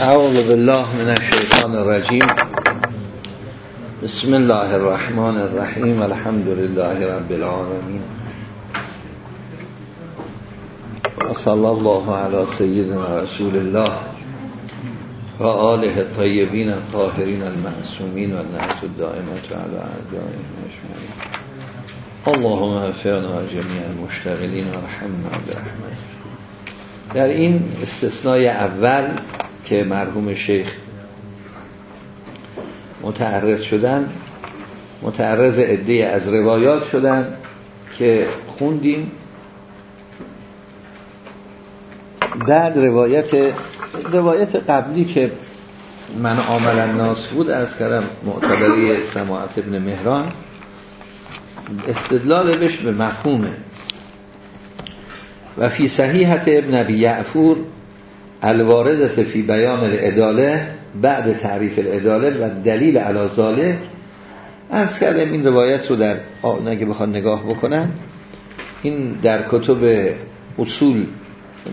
اعوذ بالله من الشیطان الرجیم بسم الله الرحمن الرحیم الحمد لله رب العالمین صلی الله علی سیدنا رسول الله و آله الطیبین الطاهرین المعصومین و النعت الدائمت علی اعدائهم اجمعین اللهم افعنا جمیع المشتغلین و رحمنا برحمتك. در این استثنای اول که مرحوم شیخ متعرض شدن متعرض عده از روایات شدن که خوندیم. بعد روایت روایت قبلی که من عامل الناس بود از کردم معتبری سماعت ابن مهران استدلال بش به مفهومه. و فی صحیحت ابن ابی یعفور الواردت فی بیان الاداله بعد تعریف الاداله و دلیل علا ذالک ارز کردم این روایت رو در نگه بخواد نگاه بکنن این در کتب اصول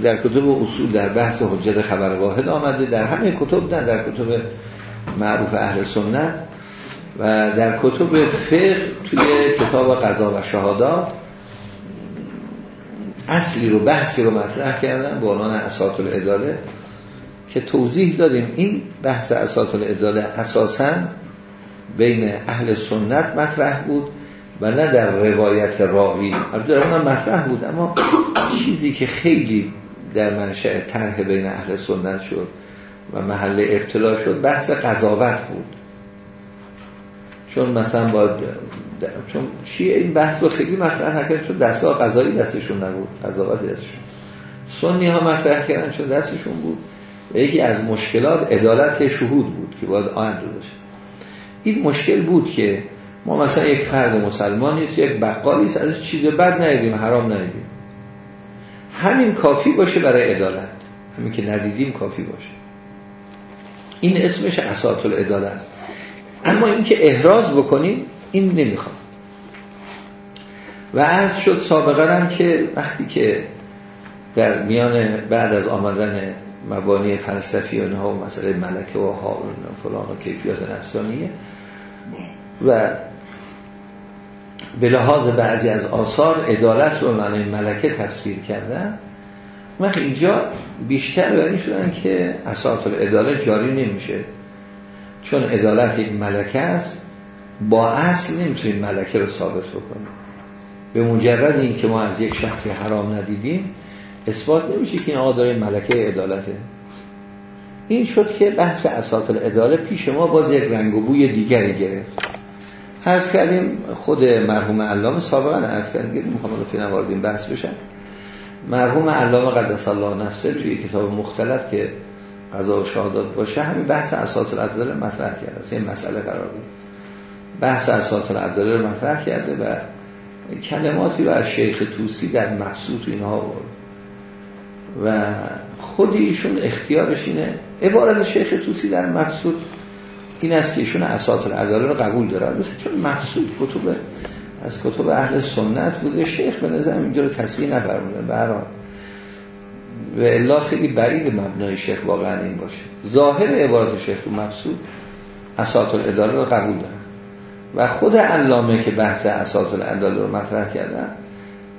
در کتب اصول در بحث حجت خبر واحد آمده در همه کتب نه در کتب معروف اهل سنت و در کتب فقه توی کتاب قضا و شهادات. اصلی رو بحثی رو مطرح کردن به عنوان اساط الاداله که توضیح دادیم. این بحث اساط الاداله اساسا بین اهل سنت مطرح بود و نه در روایت راوی. در اونم مطرح بود اما چیزی که خیلی در منشأ طرح بین اهل سنت شد و محل ابتلا شد بحث قضاوت بود. چون مثلا باید چون چیه این بحث رو خیلی مطرح نکرد چون دستگاه قضایی دستشون نبود قضاوت دستشون. سنی ها مطرح کردن چون دستشون بود. یکی از مشکلات عدالت شهود بود که باید عادل باشه. این مشکل بود که ما مثلا یک فرد مسلمانی است یک بقالی است از چیز بد ندیدیم حرام ندیدیم. همین کافی باشه برای عدالت. همین که ندیدیم کافی باشه. این اسمش اساط العدالت است. اما اینکه احراز بکنیم این نمی‌خواد و عرض شد سابقا هم که وقتی که در میان بعد از آمدن مبانی فلسفی و و مسئله ملکه و حال و فلان و کیفیات نفسانیه و به لحاظ بعضی از آثار عدالت رو معنی ملکه تفسیر کردن وقت اینجا بیشتر برای شدن که اساط العدالت جاری نمیشه. چون عدالت یک ملکه است با اصل نمی‌تونیم ملکه رو ثابت بکنیم. به مجرد این که ما از یک شخصی حرام ندیدیم اثبات نمیشه که این آقا داره ملکه عدالته. این شد که بحث اساط العداله پیش ما باز یک رنگ و بوی دیگری گرفت. عرض کردیم خود مرحوم علامه سابقا عرض کردیم که می‌خوام فی نواردیم بحث بشن مرحوم علامه قدس الله نفسه توی کتاب مختلف که قضا و شهادات باشه همین بحث اساط العداله مطرح کرده. این مسئله قرار بود. بحث اساط العداله رو مطرح کرده و کلماتی رو از شیخ توسی در مقصود اینها بود و خود ایشون اختیارش اینه. عبارت شیخ توسی در مقصود این است که ایشون اساط العداله رو قبول دارن مثل چون مقصود؟ کتب از کتب اهل سنت بوده. شیخ به نظر اینجا رو تصحیح نفرمونه برای و الا خیلی برید مبنای شیخ واقعا این باشه. ظاهر عبارت شیخ تو مقصود اساط العداله رو قبول دارن. و خود علامه که بحث اساط العداله رو مطرح کردن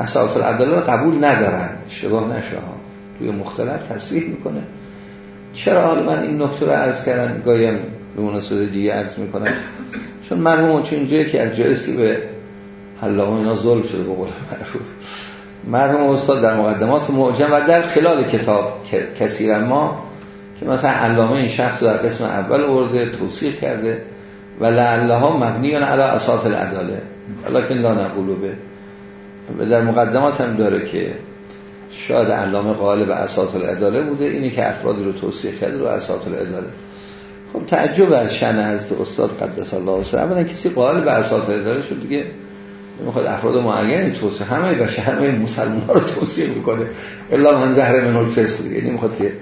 اساط العداله رو قبول ندارن. اشتباه نشه ها. توی مختلف تصریح می‌کنه. چرا حالا من این نکته رو عرض کردم؟ گایم به مناسبت دیگه عرض می‌کنم. چون مرحوم چون جایی که از جایست که به علامه اینا ظلم شده به قول مرحوم استاد در مقدمات معجم و در خلال کتاب کثیر ما که مثلا علامه این شخص در قسم اول ورده توصیح کرده و لعلها مبنیان علی اساس العداله. ولیکن لا نقولو به. و در مقدمات هم داره که شاید علامه قائل به اساس العداله بوده اینی که افرادی رو توصیح کرده رو اساس العداله. خب تعجب از شن از استاد قدس الله سره اولا کسی قائل به اساس العداله شد دیگه می‌خواد افراد معینی توصیه همه بشه همه مسلمان رو توصیه می‌کنه. الا من زهر من الفسق. دیگه نمی‌خواد که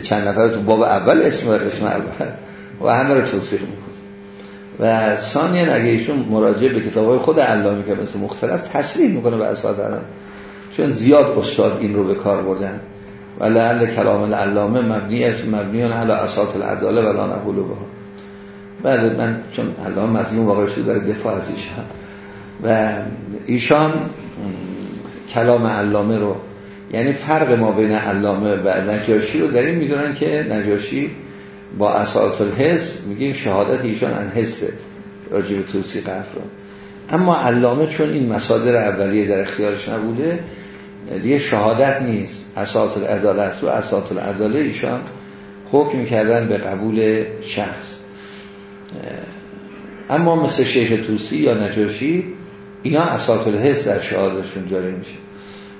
چند نفر تو باب اول اسم و اسم اول و همه رو توصیه می‌کنه. و ثانیا اگه ایشون مراجعه به کتابای خود علامه که مثل مختلف تصریح می‌کنه به اساس علم چون زیاد استاد این رو به کار بردن. و لعل کلام العلامه مبنی مبنیان علی اساس العداله ولا نقول بها. بله من چون علامه مظلوم واقع شده برای دفاع از ایشان. و ایشان کلام علامه رو یعنی فرق ما بین علامه و نجاشی رو در این می‌دونن که نجاشی با اساس الحس میگیم شهادت ایشان ان حسه راجب توسی قفر اما علامه چون این مصادر اولیه در اختیارش نبوده دیگه شهادت نیست. اساس العدالت و اساس العداله ایشان حکم کردن به قبول شخص. اما مثل شیخ توسی یا نجاشی اینا اساس الحس در شهادتشون جاری میشه.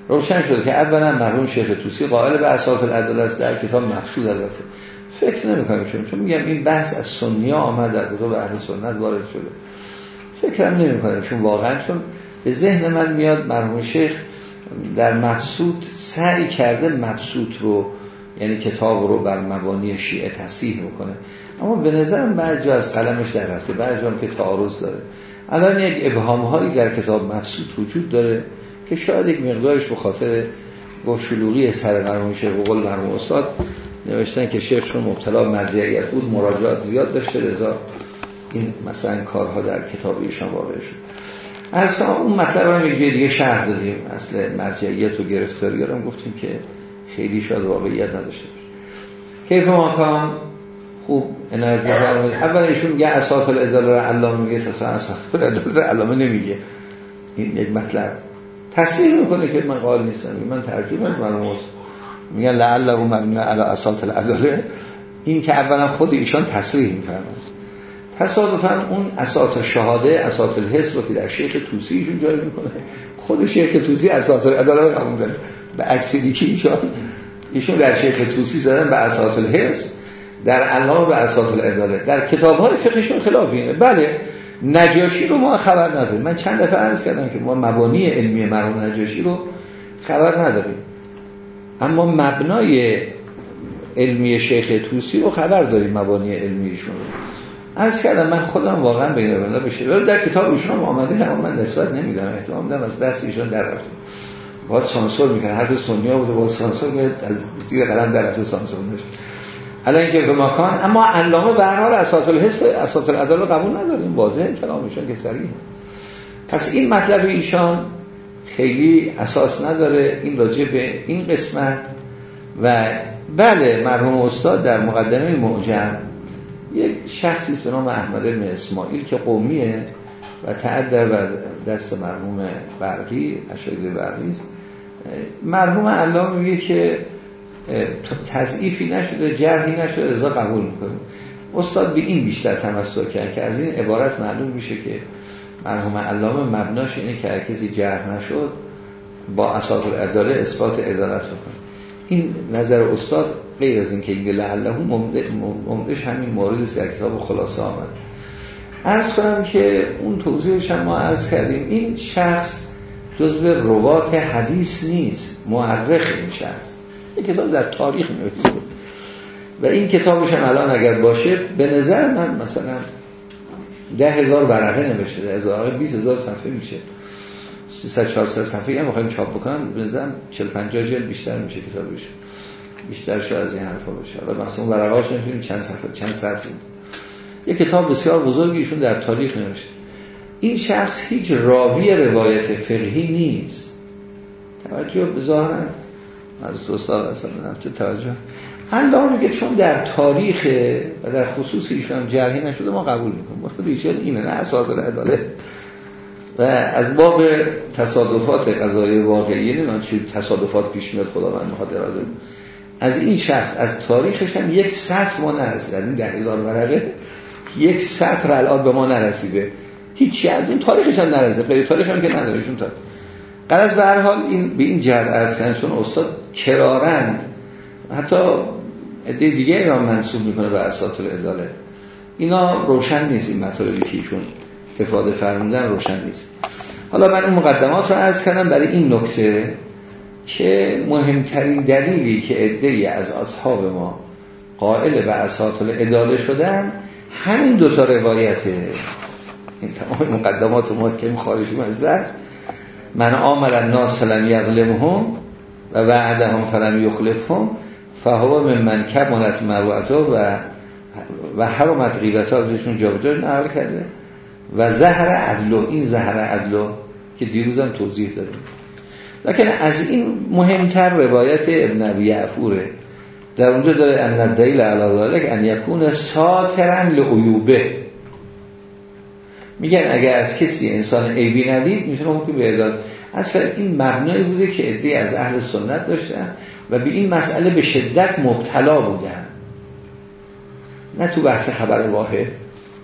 روشن شده که اولا مرحوم شیخ توسی قائل به اساس العدالت در کتاب مقصود البته. فکر نمی‌کنم چون چون میگم این بحث از سنیا آمد در کتاب اهل سنت وارد شده. فکرم نمی‌کنم چون واقعا چون به ذهن من میاد مرحوم شیخ در مبسوط سعی کرده مبسوط رو یعنی کتاب رو بر مبانی شیعه تصحیح می‌کنه اما به نظرم جا از قلمش در رفته جا که تعارض داره. الان یک ابهام هایی در کتاب مبسوط وجود داره که شاید یک مقدارش به خاطر شلوغی سر مرحوم شیخ و قول استاد نوشتن که شیخ چون مبتلا مرجعیت بود مراجعات زیاد داشته رضا این مثلا کارها در کتاب ایشان واقع شد. اصلا اون مطلب هم یک دیگه شهر دادیم اصل مرجعیت و گرفتاری گفتیم که خیلی شاید واقعیت نداشته باشه. کیف ماکان خوب بفرمایید اول ایشون میگه اساس الاداره علامه میگه تصا اساس الاداره علامه نمیگه. این یک مطلب. تصدیق می‌کنه که من قال نیستم. من ترجمه مرموز میگن لعله مبنی علی اساس العداله این که اولا خود ایشان تصریح میفرمایند تصادفا اون اساس شهاده اساس الحس رو که در شیخ توسی ایشون جاری می‌کنه. خود شیخ توسی اساس العداله قبول داره. به عکس دیگه ایشان ایشون در شیخ توسی زدن به اساس الحس در علامه به اساس العداله. در کتاب های فقهشون خلاف اینه. بله نجاشی رو ما خبر نداریم. من چند دفعه عرض کردم که ما مبانی علمی مرحوم نجاشی رو خبر نداریم. اما مبنای علمی شیخ توسی رو خبر داریم مبانی علمیشون رو. عرض کردم من خودم واقعا بین بنده بشه ولی در کتاب ایشون هم آمده اما من نسبت نمیدم احتمال میدم از دست ایشون در رفته. باید سانسور می‌کنه هر سنی ها بوده باید سانسور می‌کنه از زیر قلم در رفته سانسور نشه حالا اینکه به مکان اما علامه به هر حال اساس الحس اساس العدل قبول نداریم. واضح کلامشون که صریح. پس این مطلب ایشان خیلی اساس نداره. این راجع به این قسمت و بله مرحوم استاد در مقدمه معجم یک شخصی به نام احمد بن اسماعیل که قومیه و تعدر و دست مرحوم برقی اشاید برقی مرحوم علامه میگه که تضعیفی نشده جرحی نشده رضا قبول می‌کنه. استاد به این بیشتر تمسک کرد که از این عبارت معلوم میشه که مرحوم علامه مبناش اینه که کسی جرح نشد با اساس الاداره اثبات عدالت بکنه. این نظر استاد غیر از اینکه این لعله ممدش همین مورد در کتاب خلاصه آمد. ارز کنم که اون توضیحش هم ما ارز کردیم. این شخص جزو روات حدیث نیست معرخ این شخص. کتاب در تاریخ نوشته و این کتابش هم الان اگر باشه به نظر من مثلا ده هزار ورقه نوشته ده هزار بیس هزار صفحه میشه. 300 400 صفحه. هم می‌خوایم چاپ بکنن به نظر 40 50 جلد بیشتر میشه کتابش. بیشتر شد از این حرفا باشه حالا مثلا ورقاش نمی‌تونیم چند صفحه چند سطر یه کتاب بسیار بزرگی ایشون در تاریخ نوشته. این شخص هیچ راوی روایت فقهی نیست. توجه به ظاهرا از استاد اصلا نفت توجه. الله میگه چون در تاریخ و در خصوص ایشون جرحی نشده ما قبول می‌کنیم. با خود ایشون اینه نه اساس عدالت. و از باب تصادفات قضایی واقعی نه چی تصادفات پیش میاد خدا من اراده از این شخص از تاریخش هم یک سطر ما نرسید از این ده هزار ورقه یک سطر الان به ما نرسیده. هیچی از این تاریخش هم نرسیده. غیر تاریخ هم که نداریشون تا قرض به هر حال این به این جهت ارز کردن چون استاد کرارن حتی عده دیگه را منصوب می‌کنه به اساط الاداله اینا روشن نیست این مطالبی که ایشون افاده فرمودن روشن نیست. حالا من این مقدمات رو عرض کردم برای این نکته که مهمترین دلیلی که عده از اصحاب ما قائل به اساط الاداله شدن همین دو تا روایته این تمام مقدمات ما که خارجیم از بعد من عامل الناس فلن یظلمهم و هم فلم یخلفهم فهو من من کمالت مروعتا و و حرمت غیبتا بهشون جابجا نقل کرده. و زهر عدلو این زهر عدلو که دیروزم توضیح داریم لکن از این مهمتر روایت ابن ابی عفوره در اونجا داره ان الدلیل علی ذلک ان یکون ساترا لعیوبه. میگن اگر از کسی انسان عیبی ندید می‌تونه حکم به اصلا این مبنایی بوده که ادعی از اهل سنت داشتن و به این مسئله به شدت مبتلا بودن. نه تو بحث خبر واحد.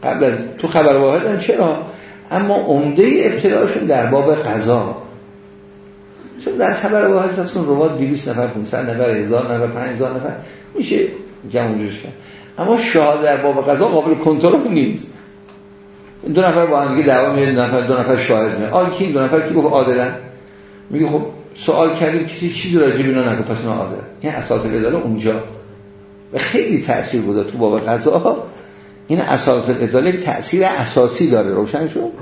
قبل از تو خبر واحد هم چرا؟ اما عمده ابتداشون در باب قضا. چون در خبر واحد هستون رواد 200 نفر 500 نفر 1000 نفر 5000 نفر. میشه جمع جوش کرد. اما شاهد در باب قضا قابل کنترل نیست. دو نفر با هم دیگه دعوا میاد دو نفر دو نفر شاهد میاد آ کی دو نفر کی گفت عادلن؟ میگه خب سوال کردیم کسی چیزی راجع به اینا نگه پس نه عادل این اساس الاداله اونجا. و خیلی تاثیر بوده تو باب قضا این اساس الاداله تاثیر اساسی داره. روشن شد؟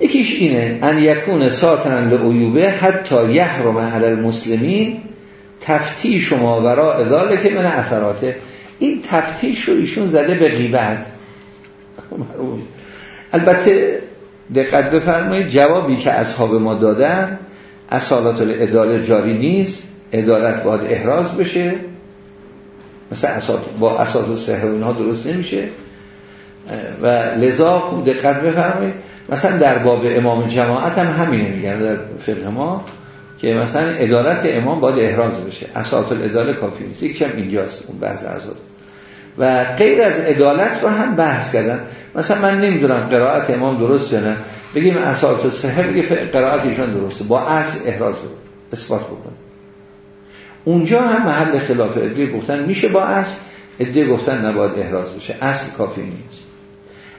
یکیش اینه ان یکون ساتن به عیوبه حتی یحرم علی المسلمین. تفتیش ما ورا که من اثراته. این تفتیش رو ایشون زده به غیبت. البته دقت بفرمایید جوابی که اصحاب ما دادن اصالات الاداله جاری نیست ادالت باید احراز بشه. مثل اساس با اساس صحه و اینها درست نمیشه. و لذا دقت بفرمایید. مثلا در باب امام جماعت هم همینه میگن در فقه ما که مثلا ادالت امام باید احراز بشه. اساس الاداله کافی نیست. یک کم اینجاست اون بحث ازاد و غیر از عدالت رو هم بحث کردن. مثلا من نمی‌دونم قرائت امام درست یا نه. بگیم اساس صحه بگه قرائت ایشان درسته. با اصل احراز رو اثبات بکن اونجا هم محل خلاف ادعی گفتن میشه با اصل. ادعی گفتن نباید احراز بشه. اصل کافی نیست.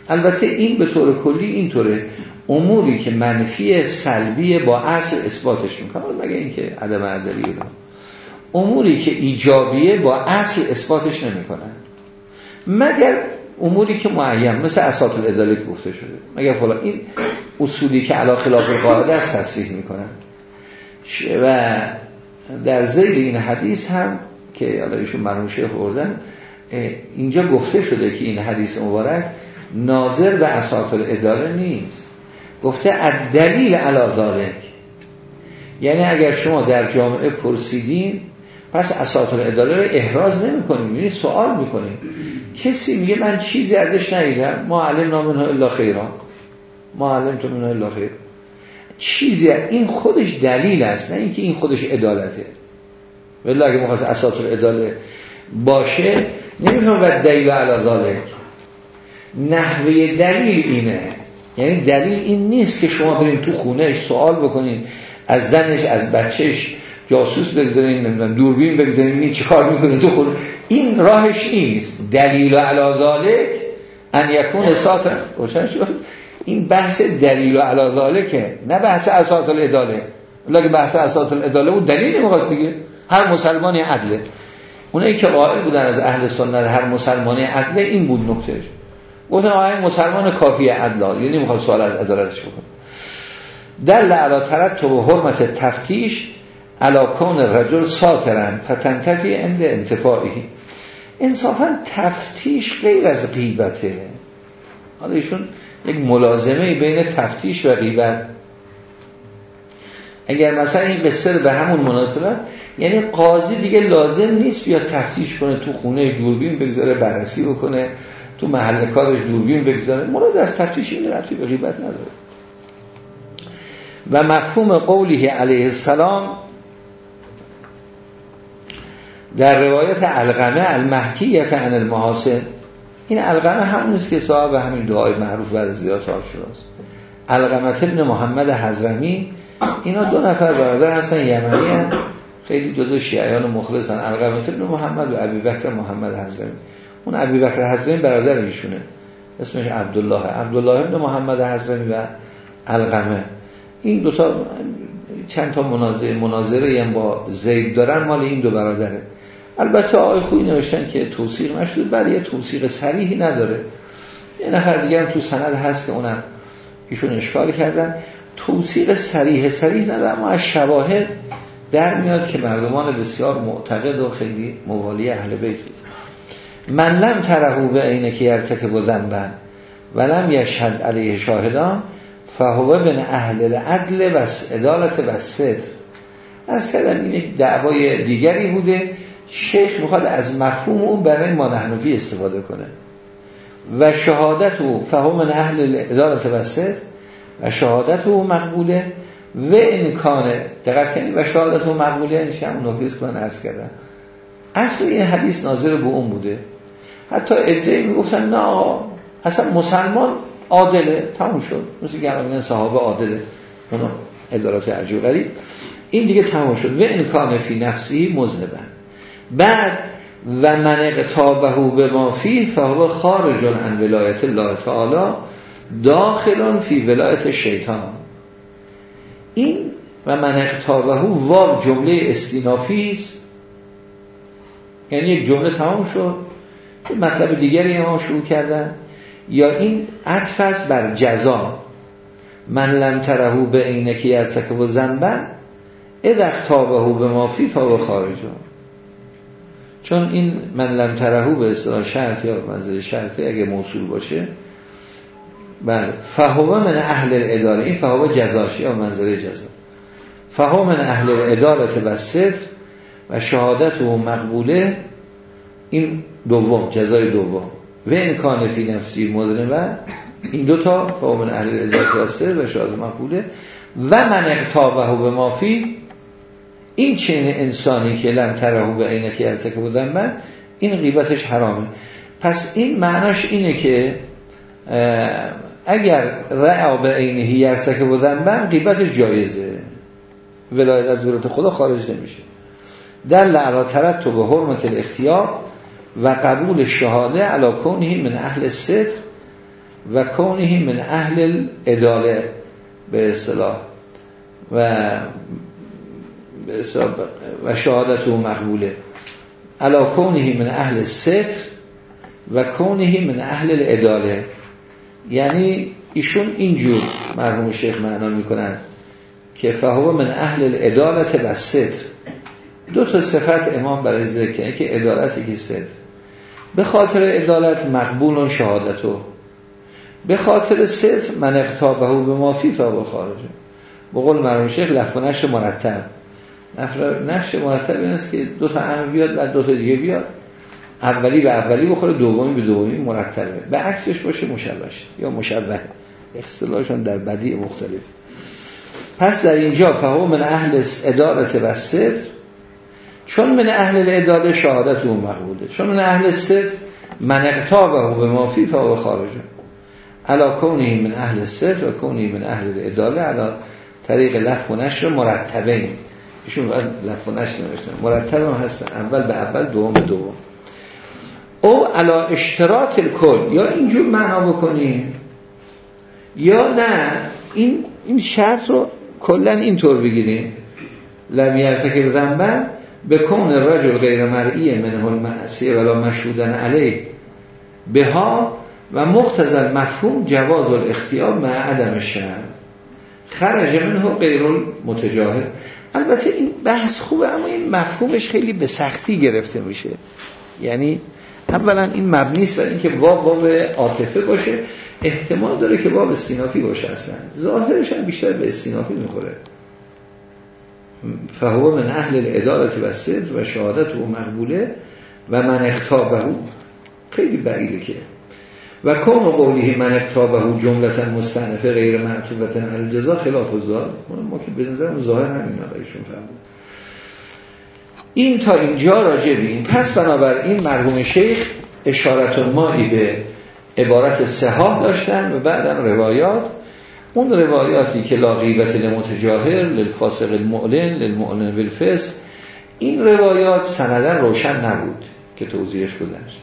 البته این به طور کلی اینطوره. اموری که منفی سلبی با اصل اثباتش می‌کنه. مگه اینکه عدم ازلی اموری که ایجابیه با اصل اثباتش نمی‌کنن مگر اموری که معیم مثل اساط الاداله گفته شده. مگر فلان این اصولی که علا خلاف قاعده است تصریح می‌کنن. و در زیر این حدیث هم که حالا ایشون مرحوم شیخ اینجا گفته شده که این حدیث مبارک ناظر به اساط الاداله نیست. گفته از دلیل علا ذالک یعنی اگر شما در جامعه پرسیدین پس اساط الاداله رو احراز نمی کنیم یعنی سوال می‌کنیم. کسی میگه من چیزی ازش ندیدم. ما علم نامنها الا خیرا ما علم تو منها الا خیر. چیزی این خودش دلیل است نه اینکه این خودش عدالته. ولی اگه مخواست اساس الاداله باشه نمیفهم و دلیل علی ذالک نحوه دلیل اینه. یعنی دلیل این نیست که شما برین تو خونهش سوال بکنین از زنش از بچهش جاسوس بگذارین نمی‌دونم دوربین بگذارین این چیکار می‌کنین تو خود این راهش نیست. دلیل علی ذالک ان یکون ساتن روشن شد؟ این بحث دلیل علی ذالکه نه بحث اساط الاداله ولی بحث اساط الاداله بود دلیل نمی‌خواست دیگه. هر مسلمانی عدله. اونایی که قائل بودن از اهل سنت هر مسلمانی عدله این بود نکتهش. گفتن آقای مسلمان کافی عدل یعنی می‌خواد سوال از عدالتش بکنه. در لعلا ترتب و حرمت تفتیش علا کون رجل ساترن فتنتفی اند انتفاعی. انصافا تفتیش غیر از غیبته. حالا ایشون یک ملازمه بین تفتیش و غیبت. اگر مثلا این قصه به همون مناسبت یعنی قاضی دیگه لازم نیست بیا تفتیش کنه تو خونه دوربین بگذاره بررسی بکنه تو محل کارش دوربین بگذاره. مراد از تفتیش این رفتی به غیبت نداره. و مفهوم قولی علیه السلام در روایت القمه المحکیت عن المحاسن این القمه همونیست که صاحب همین دعای معروف بعد زیاد صاحب شداست القمه ابن محمد حضرمی اینا دو نفر برادر هستن یمنی هم خیلی جزو شیعیان مخلصن. القمه ابن محمد و عبی بکر محمد حضرمی. اون عبی بکر حضرمی برادر ایشونه. اسمش عبدالله. عبدالله ابن محمد حضرمی و القمه این دوتا چند تا مناظره مناظره هم با زید دارن مال این دو برادره. البته آقای خوی نوشتن که توصیق نشد بعد یه توصیق سریحی نداره. یه نفر دیگه هم تو سند هست که اونم ایشون اشکال کردن. توصیق سریح سریح نداره اما از شواهد در میاد که مردمان بسیار معتقد و خیلی موالی اهل بیت من لم ترهو به اینه که یرتک بودن بند ولم یشهد علیه شاهدان فهوه بن اهل العدل و عدالت و صدر از کردم این دعوای دیگری بوده. شیخ می‌خواد از مفهوم اون برای ما نحنفی استفاده کنه. و شهادت او فهم اهل ادارت و صدر و شهادت او مقبوله. و کانه دقیق کنید و شهادت او مقبوله. یعنی همون نکیز که من عرض کردم. اصل این حدیث ناظر به اون بوده. حتی ادعی می‌گفتن نه اصلا مسلمان عادله. تموم شد. مثل که همین صحابه عادله. اونو ادارات عجیب غریب این دیگه تموم شد. و امکان فی نفسی مزنبن بعد و من اقتابه به ما فی فهو خارج عن ولایت الله تعالی داخلون فی ولایت شیطان. این و من اقتابه وار جمله استینافی است. یعنی یک جمله تمام شد. مطلب دیگری ما شروع کردن. یا این عطف بر جزا. من لم ترهو به اینکی یرتکب و زنبن ادخ تابهو به مافی فا خارجه. چون این من لم ترهو به اصطلاح شرط یا منزل شرطی اگه موصول باشه بله فهوه من اهل اداره این فهوه جزاش یا منزل جزا. فهوه من اهل ادارت و صدر و شهادت و مقبوله. این دوم جزای دوم. و کان فی نفسی و این دوتا فهوه من اهل ادارت و شهادت مقبوله و من اقتابه به مافی این چین انسانی که لم ترهو به اینه که که بودن من این غیبتش حرامه. پس این معناش اینه که اگر رعا به عینه که بودن من غیبتش جایزه. ولایت از ولایت خدا خارج نمیشه. در لعلا ترد تو به حرمت الاختیار و قبول شهاده علا کونهی من اهل صدر و کونهی من اهل اداله به اصطلاح. و و شهادت او مقبوله. علا کونهی من اهل ستر و کونهی من اهل الاداله. یعنی ایشون اینجور مرحوم شیخ معنا می‌کنن که فهو من اهل الادالت و ستر دو تا صفت امام برای ذکر که ادالتی که ستر به خاطر ادالت مقبول و شهادتو به خاطر ستر من اقتابه به مافی فهو خارجه. بقول مرحوم شیخ لفظ مرتب نقش مرتب این است که دو تا امر بیاد بعد دو تا دیگه بیاد. اولی به اولی بخوره دومی به دومی مرتبه به عکسش باشه مشبه یا مشبه اصطلاحشون در بدی مختلف. پس در اینجا فهو من اهل ادارت و صدر چون من اهل اداره شهادت اون مقبوله چون من اهل صدر من اقتابه به مافی فهو خارجه. علا کونی من اهل صدر و کونی من اهل اداره علا طریق لف و نشر مرتبه ایشون باید لف و نشر نوشتن. مرتب هم هستن. اول به اول دوم به دوم. او علا اشتراط کل یا اینجور معنا بکنیم یا نه. این این شرط رو کلا اینطور بگیریم. لم یرتکب ذنبا به کون رجل غیر مرئی منه المعصیه ولا مشهودن علیه. بها و مختزل مفهوم جواز الاختیار مع عدم شرط. خرج منه غیر متجاهل البته این بحث خوبه اما این مفهومش خیلی به سختی گرفته میشه. یعنی اولا این مبنیست برای اینکه باب باب عاطفه باشه. احتمال داره که باب استینافی باشه اصلا. ظاهرش هم بیشتر به استینافی می‌خوره. فهو من اهل الادارت و صدر و شهادت و مقبوله و من اختابه خیلی بعیده که. و کون و قولیه من اکتابه جملتا مستنفه غیر معطوبتا الجزا خلاف الظاهر. ما که به نظرم ظاهر همین آقایشون فهمون این تا اینجا راجع بیم پس بنابراین مرحوم شیخ اشارت مایی به عبارت سهاه داشتن و بعدم روایات اون روایاتی که لا غیبت لمتجاهر للفاسق المعلن للمعلن بالفسق این روایات سندن روشن نبود که توضیحش گذشت.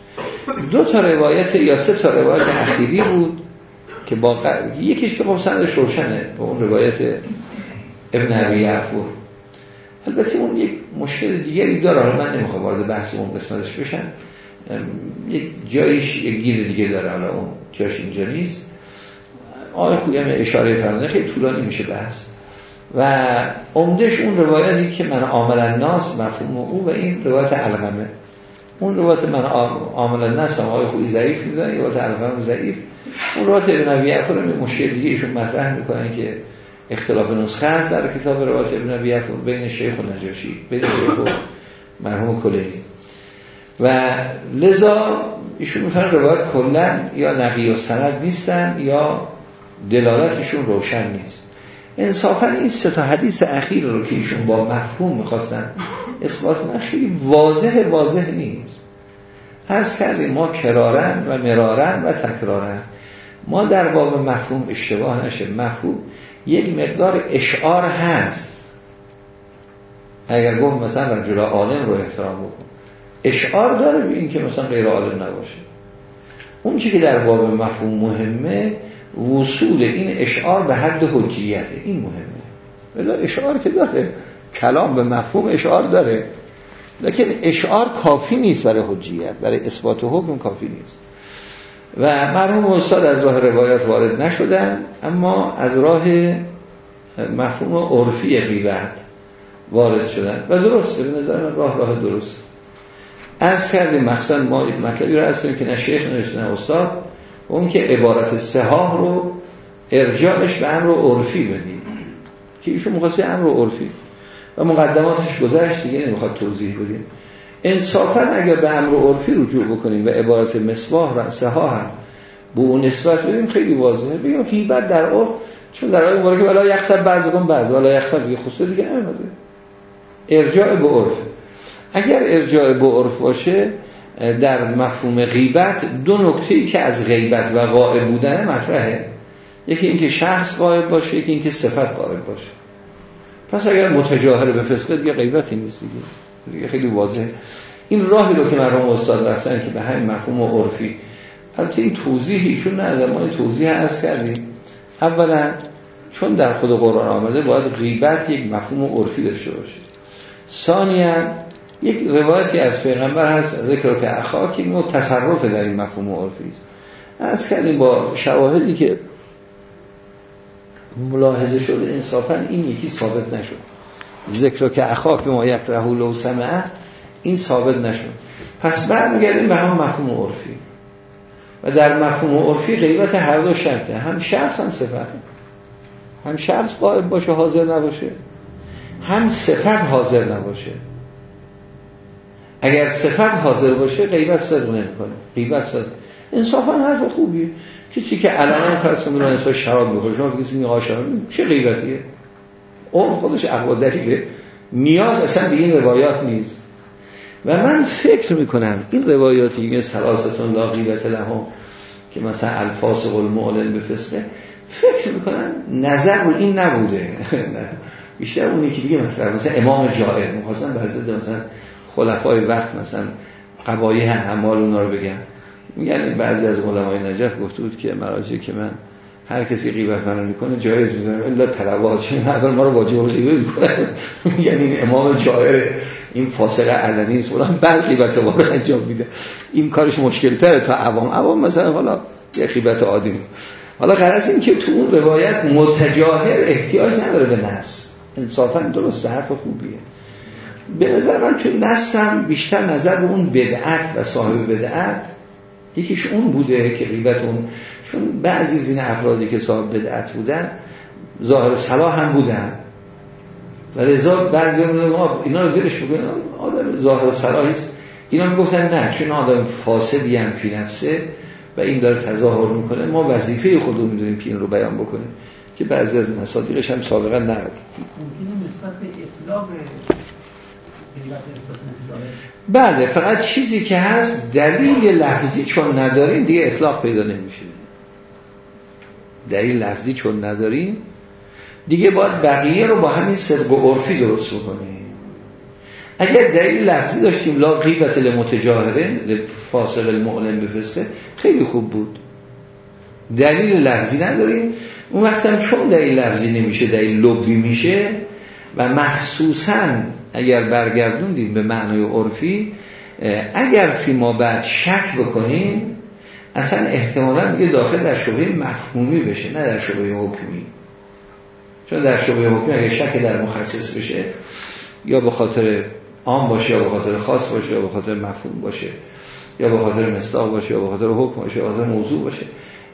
دو تا روایت یا سه تا روایت اخیری بود که با یکیش که خب سندش روشنه با اون روایت ابن عبی عفور البته اون یک مشکل دیگری داره من نمی‌خوام وارد بحث اون قسمتش بشم. یک جایش یک گیر دیگه داره حالا اون جاش اینجا نیست. آقای خویم اشاره فرمانده خیلی طولانی میشه بحث. و عمدش اون روایتی که من عامل الناس مفهوم او و این روایت علقمه اون روایت من عامل الناس هم آقای خوی ضعیف میدن روایت علقمه ضعیف. اون روایت ابن ابی رو مشکل دیگه ایشون مطرح می‌کنن که اختلاف نسخه هست در کتاب روایت ابن ابی بین شیخ و نجاشی بین شیخ و مرحوم کلینی. و لذا ایشون میفرن روایت کلا یا نقی و سند نیستن یا دلالتشون روشن نیست. انصافا این سه تا حدیث اخیر رو که ایشون با مفهوم می‌خواستن اثبات من خیلی واضح واضح نیست. از کردیم ما کرارن و مرارن و تکرارن. ما در باب مفهوم اشتباه نشه. مفهوم یک مقدار اشعار هست. اگر گفت مثلا رجل عالم رو احترام بکن. اشعار داره به این که مثلا غیر عالم نباشه. اون چی که در باب مفهوم مهمه وصول این اشعار به حد حجیته. این مهمه. بلا اشعار که داره. کلام به مفهوم اشعار داره. لیکن اشعار کافی نیست برای حجیت. برای اثبات حکم کافی نیست. و مرحوم استاد از راه روایت وارد نشدن اما از راه مفهوم عرفی غیبت وارد شدن. و درسته به نظر من راه راه درست. از کردیم مقصد ما مطلبی رو هستیم که نه شیخ نه استاد. اون که عبارت سهاه رو ارجاعش به امر عرفی بدیم که ایشون مخواست امر عرفی. و مقدماتش گذشت دیگه نمی‌خواد توضیح بدیم. انصافا اگر به امر عرفی رجوع بکنیم و عبارت مصباح و سها هم به اون نسبت بدیم خیلی واضحه. بگیم غیبت در عرف چون در آیه مبارکه ولا یختب بعضکم بعض ولا یختب دیگه خصوص دیگه نمیده. ارجاع به عرف. اگر ارجاع به عرف باشه در مفهوم غیبت دو نکته ای که از غیبت و غائب بودن مطرحه. یکی اینکه شخص غائب باشه یکی اینکه صفت غائب باشه. پس اگر متجاهر به فسقه دیگه غیبتی نیست دیگه. دیگه خیلی واضحه. این راهی رو که مرحوم استاد رفتن که به همین مفهوم عرفی. البته این توضیح ایشون نه ما توضیح عرض کردیم. اولا چون در خود قرآن آمده باید غیبت یک مفهوم عرفی داشته باشه. ثانیا یک روایتی از پیغمبر هست ذکر که اخا که نوع تصرف در این مفهوم عرفی است. از کردیم با شواهدی که ملاحظه شده انصافا این یکی ثابت نشد. ذکر که اخاک ما یک رهول و سمعه این ثابت نشد. پس برمیگردیم به هم مفهوم عرفی. و در مفهوم عرفی غیبت هر دو شرطه. هم شخص هم صفت. هم شخص قائب باشه حاضر نباشه. هم صفت حاضر نباشه. اگر صفت حاضر باشه غیبت صدق نمی‌کنه غیبت صدق. انصافا حرف خوبیه. کسی که الان فرض کنید نسبت شراب می‌خوره شما کسی میگه چه غیبتیه؟ اون خودش اقوا نیاز اصلا به این روایات نیست. و من فکر می‌کنم این روایاتی که سلاستون لا غیبت لهم که مثلا الفاسق المعلن به فسقه فکر می‌کنم نظر رو این نبوده. بیشتر اونی که دیگه مثلا مثلا امام جائر می‌خواستن به مثلا خلفای وقت مثلا قبایه اعمال اونا رو بگن. میگن بعضی از علمای نجف گفته بود که مراجعه که من هر کسی غیبت منو می‌کنه جایز می‌دونم الا طلبات چون اول ما رو واجب غیبت می‌کنه میگن این امام جائر این فاسق علنی است. اونم بعد غیبت ما رو انجام میده. این کارش مشکل تره تا عوام. عوام مثلا حالا یه غیبت عادی حالا غرض این که تو اون روایت متجاهر احتیاج نداره به نص انصافا درست حرف خوبیه. به نظر من تو نستم بیشتر نظر به اون بدعت و صاحب بدعت یکیش اون بوده که غیبت اون. چون بعضی از این افرادی که صاحب بدعت بودن ظاهر صلاح هم بودن. و رضا بعضی ما اینا رو دلش بگن آدم ظاهر صلاحی است. اینا می‌گفتن نه چون آدم فاسدی هم فی نفسه و این داره تظاهر می‌کنه. ما وظیفه خودو می‌دونیم که این رو بیان بکنیم که بعضی از مصادیقش هم سابقا نرد بله فقط چیزی که هست دلیل لفظی چون نداریم دیگه اطلاق پیدا نمیشه. دلیل لفظی چون نداریم دیگه باید بقیه رو با همین صدق و عرفی درست بکنیم. اگر دلیل لفظی داشتیم لا غیبت لمتجاهره فاصل المعلن بفسته خیلی خوب بود. دلیل لفظی نداریم. اون وقت هم چون دلیل لفظی نمیشه دلیل لبی میشه و مخصوصا اگر برگردوندیم به معنای عرفی اگر فی ما بعد شک بکنیم اصلا احتمالا دیگه داخل در شبه مفهومی بشه نه در شبه حکمی. چون در شبه حکمی اگه شک در مخصص بشه یا به خاطر عام باشه یا به خاطر خاص باشه یا به خاطر مفهوم باشه یا به خاطر مصداق باشه یا به خاطر حکم باشه یا به خاطر موضوع باشه.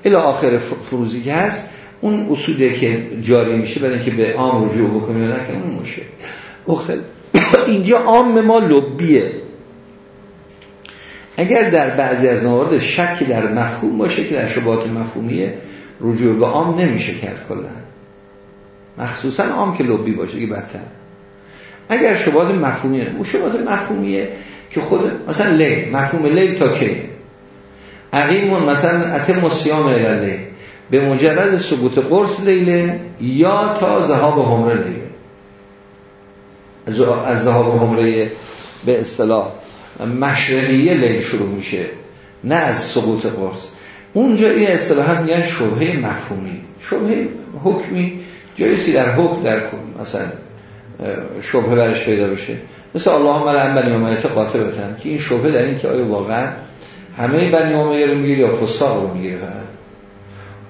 الی آخر فروزی که هست اون اصولی که جاری میشه برای اینکه به عام رجوع بکنی یا نکنه اون مشکل مختلف. اینجا عام ما لبیه. اگر در بعضی از موارد شکی در مفهوم باشه که در شبهات مفهومیه رجوع به عام نمیشه کرد کلا. مخصوصا عام که لبی باشه که بدتر اگر شبهات مفهومیه اون شبهات مفهومیه که خود مثلا لی مفهوم لی تا که عقیمون مثلا اتم سیام لیله به مجرد ثبوت قرص لیله یا تا ذهاب همره لیله از ذهاب همره به اصطلاح مشرقیه لیل شروع میشه نه از سقوط قرص. اونجا این هم میگن شبهه مفهومی. شبهه حکمی جایسی در حکم در مثلا شبهه برش پیدا بشه. مثل الله هم بنی امیت بتن که این شبهه در این که آیا واقعا همه بنی امیت رو می‌گیره یا فساق رو می‌گیره فقط.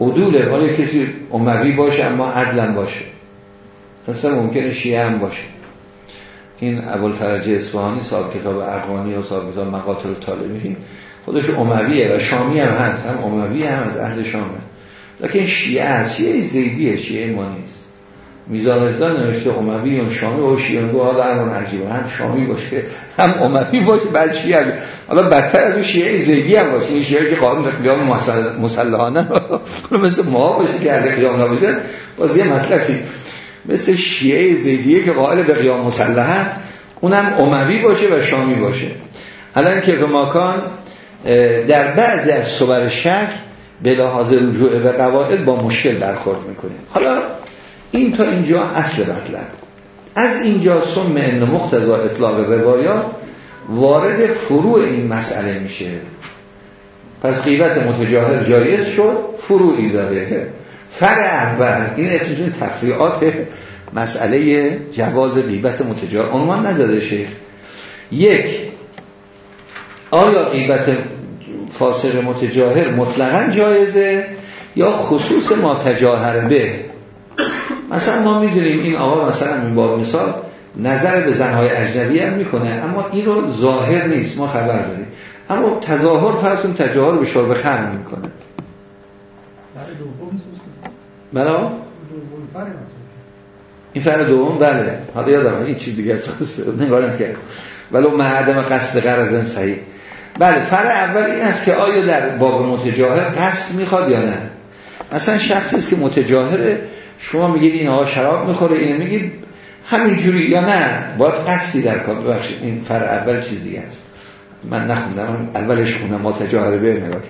عدوله حالا کسی اموی باشه اما عدلم باشه. مثلا ممکنه شیعه هم باشه. این ابوالفرج اصفهانی صاحب کتاب اقوانی و صاحب کتاب مقاطع طالبی خودش امویه و شامی هم هست هم اموی هم از اهل شامه. لیکن شیعه هست شیعه زیدیه شیعه ما نیست میزان ازدان نوشته اموی و شامی و شیعه گو حالا همون عجیبه هم شامی باشه هم اموی باشه بعد شیعه حالا بدتر از اون شیعه زیدی هم باشه این شیعه که قائم قیام مسلحانه مثل ما باشه که اهل قیام نباشه باز یه مثل شیعه زیدیه که قائل به قیام مسلحه اونم اموی باشه و شامی باشه. الان که ماکان در بعضی از صور شک به لحاظ رجوع به قواعد با مشکل برخورد می‌کنیم حالا این تا اینجا اصل مطلب. از اینجا ثم ان مقتضا اطلاق روایات وارد فروع این مسئله میشه. پس غیبت متجاهر جایز شد فروعی داره. فر اول این اسمشون تفریعات مسئله جواز غیبت متجاهر عنوان نزده شیخ. یک آیا غیبت فاسق متجاهر مطلقا جایزه یا خصوص ما تجاهر به؟ مثلا ما می‌دونیم این آقا مثلا این باب مثال نظر به زنهای اجنبی هم می‌کنه اما این رو ظاهر نیست ما خبر داریم. اما تظاهر فرسون تجاهر به شرب خمر می‌کنه. بله. این فر دوم بله. حالا یادم این چیز دیگه است. نگاه نکرد. ولو معدم قصد قرضن صحیح. بله فر اول این است که آیا در باب متجاهر قصد می‌خواد یا نه؟ مثلا شخصی است که متجاهره شما میگید این آقا شراب می‌خوره اینو میگید همین جوری یا نه؟ باید قصدی در کار ببخشید. این فر اول چیز دیگه است. من نخوندم اولش خونم متجاهره به نگاه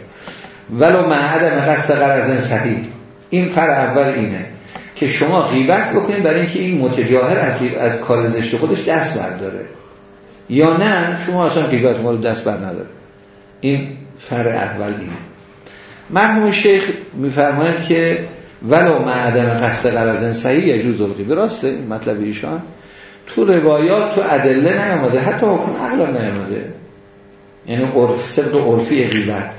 ولو معدم قصد قرضن صحیح. این فر اول اینه که شما غیبت بکنید برای اینکه این متجاهر از, از کار زشت خودش دست برداره. یا نه شما اصلا غیبت ما رو دست بر نداره. این فر اول اینه. مرحوم شیخ میفرمایند که ولو معدم قصد قرضن صحیح یجوز الغیبه راسته این مطلب ایشان؟ تو روایات تو ادله نیامده حتی حکم عقل نیامده. یعنی عرف صدق عرفی غیبت.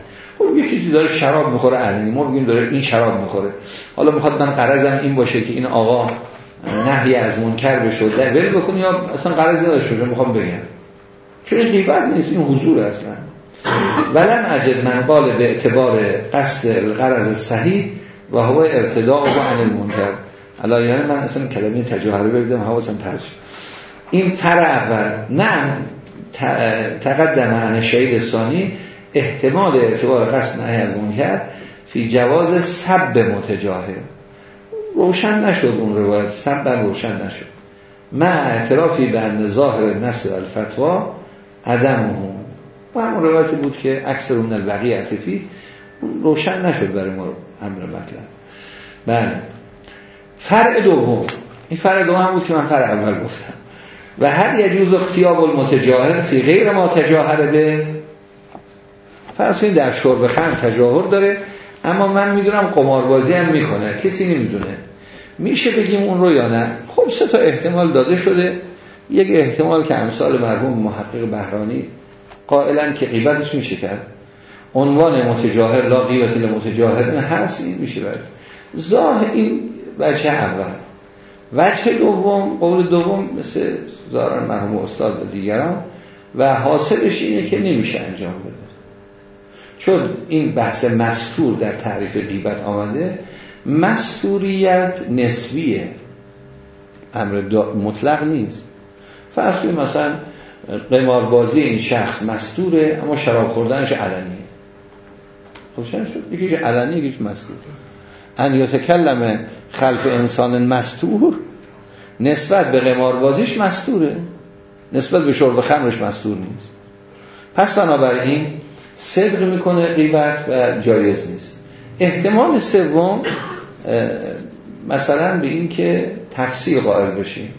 یه چیزی داره شراب می‌خوره علنی ما بگیم داره این شراب می‌خوره. حالا می‌خواد من قرضم این باشه که این آقا نهی از منکر بشه. ول بکنی یا اصلا قرض نداشته می‌خوام بگم. چون غیبت نیست؟ این حضور اصلا. ولن اجد من قال به اعتبار قصد القرض صحیح و هو ارتداء و عن المنکر. الان یعنی من اصلا کلمه تجاهره بگیدم حواسم پرش. این فر اول. نه تقدم عن شهید ثانی احتمال اعتبار قصد نهی از منکر فی جواز سب متجاهر روشن نشد اون روایت سب روشن نشد. ما اعترافی به ظاهر نصر الفتوا عدم هم و همون روایتی بود که اکثر اون البقی عطفی روشن نشد برای ما امر مطلب. بله. فرع دوم. این فرع دوم هم بود که من فرع اول گفتم. و هر یجوز اختیاب المتجاهر فی غیر ما تجاهر به؟ فرض در شرب خم تجاهر داره اما من می‌دونم قماربازی هم می‌کنه کسی نمی‌دونه. میشه بگیم اون رو یا نه؟ خب سه تا احتمال داده شده. یک احتمال که امثال مرحوم محقق بهرانی قائلا که غیبتش میشه کرد. عنوان متجاهر لا غیبت متجاهر هست این میشه برد. زاه این بچه اول. وجه دوم قول دوم مثل زارن مرحوم استاد و دیگران و حاصلش اینه که نمیشه انجام بده. چون این بحث مستور در تعریف غیبت آمده مستوریت نسبیه. امر مطلق نیست. فرض مثلا قماربازی این شخص مستوره اما شراب خوردنش علنیه. روشن شد؟ یکیش علنی یکیش مستور. ان یتکلم خلف انسان مستور نسبت به قماربازیش مستوره. نسبت به شرب خمرش مستور نیست. پس بنابراین صدق می‌کنه غیبت و جایز نیست. احتمال سوم مثلا به این که تفسیر قائل بشیم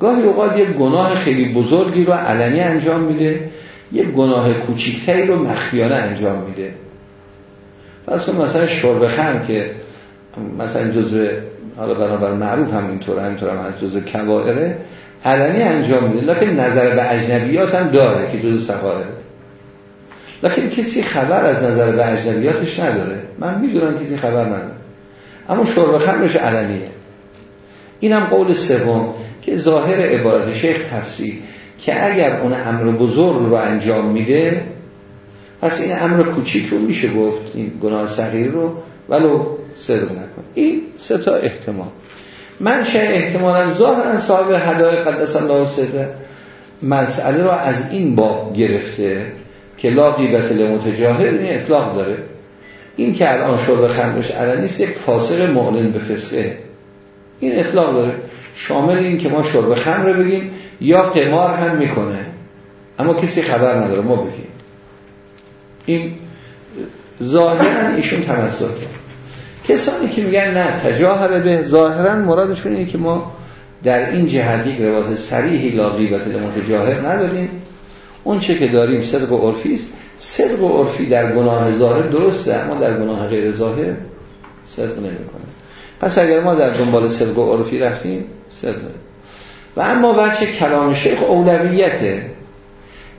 گاهی اوقات یک گناه خیلی بزرگی رو علنی انجام میده یک گناه کوچیکتری رو مخفیانه انجام میده. پس مثلا شرب خم که مثلا جزء حالا بنابر معروف هم اینطور همینطور هم از جزء کبائره علنی انجام میده. لکن نظر به اجنبیات هم داره که جزء سخائره. لکن کسی خبر از نظر به اجنبیاتش نداره. من می‌دونم کسی خبر نداره. اما شرب خمرش علنیه. اینم قول سوم که ظاهر عبارت شیخ تفسیر که اگر اون امر بزرگ رو انجام میده پس این امر کوچیک رو میشه گفت این گناه صغیر رو. ولو صدق نکن. این سه تا احتمال. من شاید احتمالا ظاهرا صاحب هدای قدس الله سره مسئله رو از این باب گرفته. که لا قیبت لمتجاهر این اطلاق داره. این که الان شرب خمرش علنیست یک فاسق معلن به فسقه. این اطلاق داره. شامل این که ما شرب خمر بگیم یا قمار هم می‌کنه. اما کسی خبر نداره ما بگیم. این ظاهرا ایشون تمسک کسانی که میگن نه تجاهر به ظاهرا مرادشون اینه که ما در این جهت یک روایت صریحی لا غیبت متجاهر نداریم. اون چه که داریم صدق و عرفی است. صدق و عرفی در گناه ظاهر درسته اما در گناه غیر ظاهر صدق نمی‌کنه. پس اگر ما در دنبال صدق و عرفی رفتیم صدق. و اما بچه کلام شیخ اولویته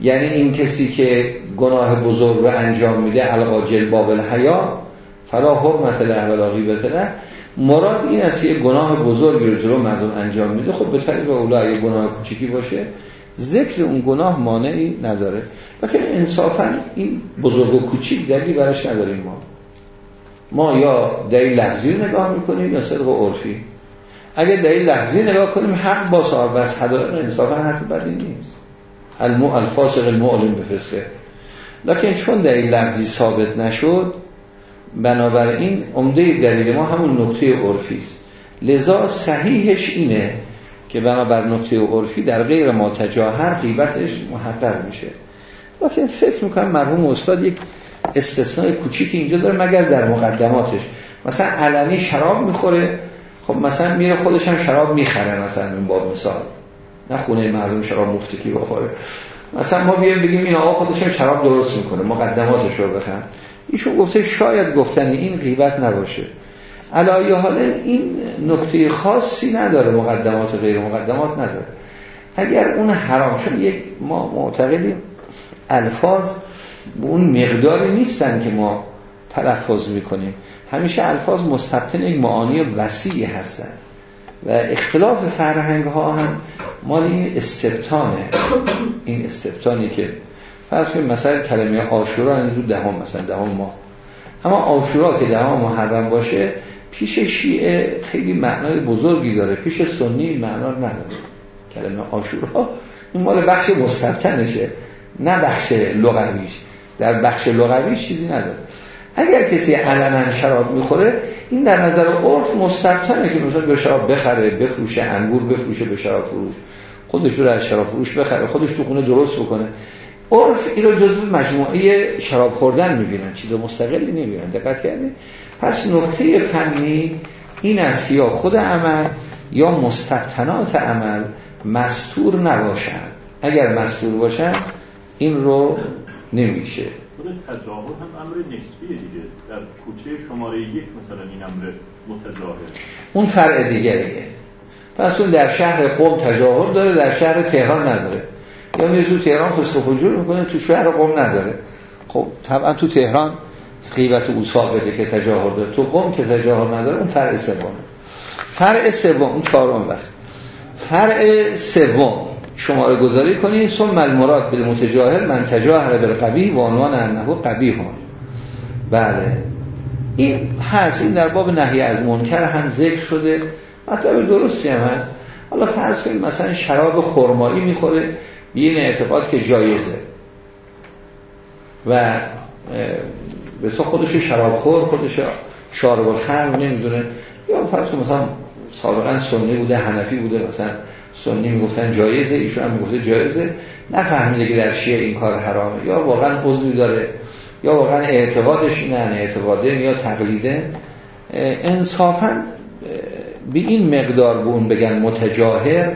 یعنی این کسی که گناه بزرگ رو انجام میده علاقا باب الحیا فلا حرمت له ولا غیبت مراد این است که گناه بزرگی رو جلو مردم انجام میده. خب به طریق اولا اگه گناه کوچیکی باشه. ذکر اون گناه مانعی نداره. لیکن انصافا این بزرگ و کوچیک دلیلی براش نداریم ما. ما یا دلیل لفظی نگاه می‌کنیم یا صدق و عرفی. اگر دلیل لفظی نگاه کنیم حق با صاحب بس حدائق انصافا حرف بدی نیست. المو الفاسق المعلم به فسقه. لکن چون دلیل لفظی ثابت نشد بنابراین عمده دلیل ما همون نکته عرفی است. لذا صحیحش اینه که بنابر نکته عرفی در غیر ما تجاهر قیبتش محقق میشه. لکن فکر می‌کنم مرحوم استاد یک استثناء کوچیک اینجا داره مگر در مقدماتش. مثلا علنی شراب می‌خوره خب مثلا میره خودش هم شراب می‌خره مثلا این باب مثال. نه خونه مردم شراب مفتکی بخوره. مثلا ما بیایم بگیم این آقا خودش هم شراب درست می‌کنه مقدماتش رو بخن ایشون گفته شاید گفتن این غیبت نباشه. علایه حال این نکته خاصی نداره مقدمات و غیر مقدمات نداره. اگر اون حرام شد یک ما معتقدیم الفاظ به اون مقداری نیستن که ما تلفظ می‌کنیم. همیشه الفاظ مستبتن یک معانی وسیعی هستن و اختلاف فرهنگ ها هم مال این استبتانه این استبتانی که فرض کنیم مثلا کلمه آشورا این دهم مثلا دهم ما اما آشورا که دهم محرم باشه پیش شیعه خیلی معنای بزرگی داره. پیش سنی معنا نداره. کلمه آشورا این مال بخش مستبتنشه نه بخش لغویش. در بخش لغویش چیزی نداره. اگر کسی علنا شراب می‌خوره این در نظر عرف مستبتنه که مثلا به شراب بخره بفروشه انگور بفروشه به شراب فروش. خودش رو از شراب فروش بخره خودش تو خونه درست بکنه. عرف این رو جزو مجموعه شراب خوردن می‌بینن. چیز مستقلی نمی‌بینن. دقت کردید پس نقطه فنی این است که یا خود عمل یا مستبتنات عمل مستور نباشن اگر مستور باشن این رو نمیشه. تجاهر هم امر نسبیه دیگه. در کوچه شماره یک مثلا این امر متظاهر. اون فرع دیگریه پس اون در شهر قوم تجاهر داره در شهر تهران نداره. یا میره تو تهران فسق حجور می‌کنه تو شهر قوم نداره. خب طبعا تو تهران غیبت اوساق بده که تجاهر داره. تو قوم که تجاهر نداره اون فرع سومه فرع سوم چهارم وقت. فرع سوم شماره گذاری کنید ثم المراد بالمتجاهل من تجاهر بالقبیح و عنوان انه قبیح. بله. این هست. این در باب نهی از منکر هم ذکر شده. مطلب درستی هم هست. حالا فرض کنید مثلا شراب خرمایی می‌خوره. به این اعتقاد که جایزه. و به خودش شراب خور خودش شارب الخمر نمی‌دونه. یا فرض مثلا سابقا سنی بوده حنفی بوده مثلا سنی می‌گفتن جایزه ایشون هم می‌گفته جایزه. نفهمیده که در شیعه این کار حرامه. یا واقعا عضوی داره یا واقعا اعتقادش نه اعتقاده یا تقلیده. انصافا به این مقدار به اون بگن متجاهر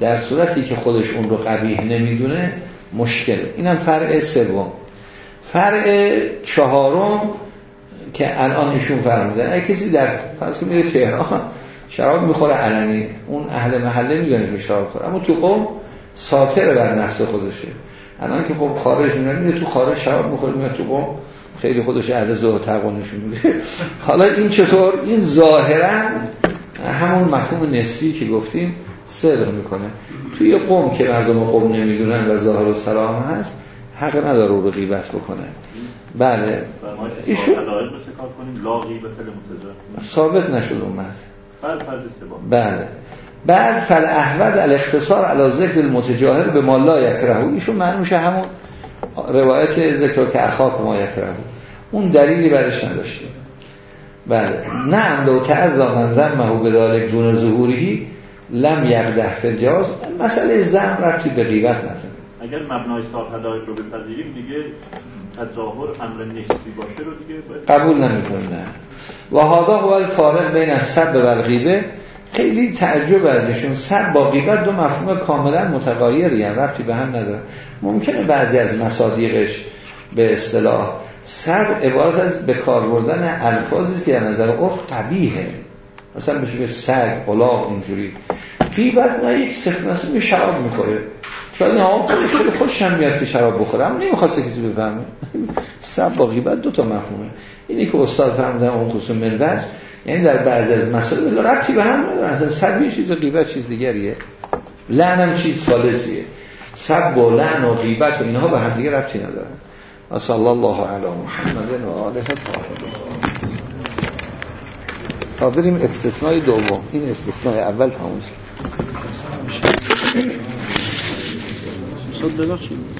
در صورتی که خودش اون رو قبیح نمی‌دونه مشکل. اینم فرع سوم. فرع چهارم که الان ایشون فرمودن اگه کسی در فرض کنید تهران شراب می‌خوره علنی اون اهل محله می‌دونه که شراب خوره اما تو قوم ساتر بر نفس خودشه. الان که خب خارج میره تو خارج شراب می‌خوره میاد تو قوم خیلی خودش عرض و تقوانشون میده. حالا این چطور؟ این ظاهرا همون مفهوم نسبی که گفتیم صدق می‌کنه. توی قوم که مردم قوم نمی‌دونن و ظاهر و سلام هست حق نداره رو غیبت بکنه. بله. ایشون ثابت نشد اومد بله. بعد فل احمد الاختصار علی ذکر المتجاهر به مالا یکره ایشون معنی میشه همون روایت ذکر که اخاک ما یکره اون دلیلی برش نداشتیم بله. نه لو تعذا من ذمه بدالک دون ظهوری لم یقده فی مسئله زم ربطی به غیبت نداره. اگر مبنای صاحب هدایت رو بپذیریم دیگه تظاهر امر نسبی باشه رو دیگه قبول نمی‌کنه و هادا هو الفارق بین از و غیبه خیلی تعجب ازشون. سب با غیبت دو مفهوم کاملا متغایری یعنی ربطی به هم نداره ممکنه بعضی از مصادیقش به اصطلاح سب عبارت از به کار بردن الفاظی که در نظر عرف قبیهه مثلا بشه که سگ قلاق اینجوری. غیبت نه یک سخنسی شراب می‌خوره. شاید خودش خیلی خوش هم میاد که شراب بخوره اما نمی‌خواسته کسی بفهمه. سب با غیبت دو تا مفهومه. اینی که استاد فهمیدن اون خصوص منوج یعنی در بعضی از مسائل ربطی به هم نداره. اصلا سب یه چیز و غیبت چیز دیگریه. لعنم چیز ثالثیه سب و لعن و غیبت و اینها به هم دیگه ربطی نداره صلی الله علی محمد و آله تا بریم استثنای دوم. این استثنای اول تموم شد. son de noche.